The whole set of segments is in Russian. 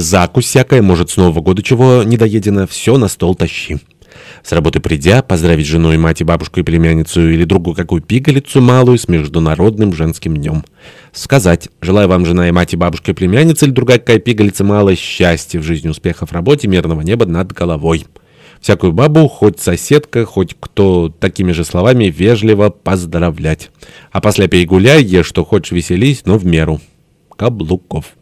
Закусь всякая, может, с Нового года чего недоедено, все на стол тащи. С работы придя, поздравить жену и мать и бабушку и племянницу или другую какую пигалицу малую с Международным женским днем. Сказать, желаю вам, жена и мать и бабушка и племянница или другая какая пигалица малая, счастья в жизни, успехов в работе, мирного неба над головой. Всякую бабу, хоть соседка, хоть кто такими же словами вежливо поздравлять. А после пей гуляй, ешь что хочешь, веселись, но в меру. Каблуков.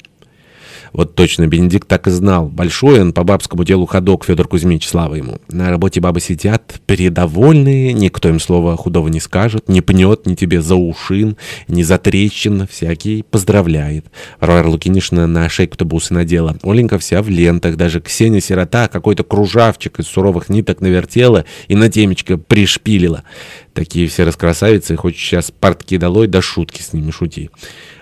Вот точно, Бенедикт так и знал. Большой он по бабскому делу ходок, Федор Кузьмич, слава ему. На работе бабы сидят, передовольные, никто им слова худого не скажет, не пнет ни тебе за ушин, ни за трещин, всякий поздравляет. Варвара Лукинишна на шейку-то бусы надела. Оленька вся в лентах, даже Ксения Сирота какой-то кружавчик из суровых ниток навертела и на темечко пришпилила. Такие все раскрасавицы, хоть сейчас портки долой, да шутки с ними шути.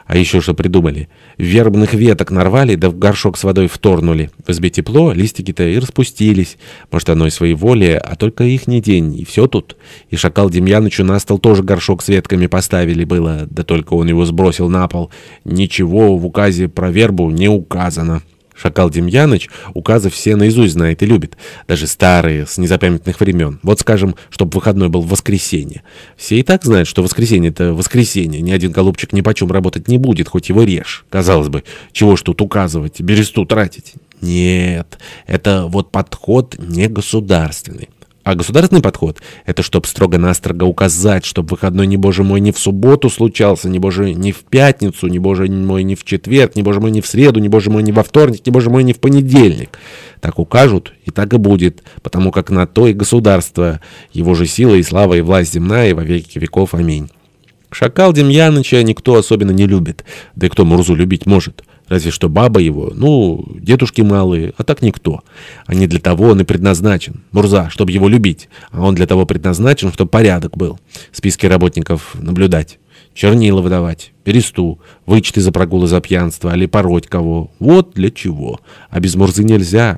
А еще что придумали? Вербных веток нарвали, да в горшок с водой вторнули. В избе тепло, листики-то и распустились. Может, оно и своей воли, а только их не день, и все тут. И шакал Демьянычу на стол тоже горшок с ветками поставили было, да только он его сбросил на пол. Ничего в указе про вербу не указано. Шакал Демьяныч указы все наизусть знает и любит, даже старые, с незапамятных времен. Вот скажем, чтобы выходной был в воскресенье. Все и так знают, что воскресенье — это воскресенье. Ни один голубчик ни почем работать не будет, хоть его режь. Казалось бы, чего ж тут указывать, бересту тратить? Нет, это вот подход не государственный. А государственный подход — это чтобы строго-настрого указать, чтобы выходной, не боже мой, не в субботу случался, не боже не в пятницу, не боже мой не в четверг, не боже мой не в среду, не боже мой не во вторник, не боже мой не в понедельник. Так укажут, и так и будет, потому как на то и государство, его же сила и слава и власть земная, и во веки веков. Аминь. Шакал Демьяныча никто особенно не любит, да и кто Мурзу любить может. Разве что баба его, ну, дедушки малые, а так никто. А не для того он и предназначен. Мурза, чтобы его любить. А он для того предназначен, чтобы порядок был. Списки работников наблюдать. Чернила выдавать, пересту, вычеты за прогулы за пьянство, или пороть кого. Вот для чего. А без Мурзы нельзя.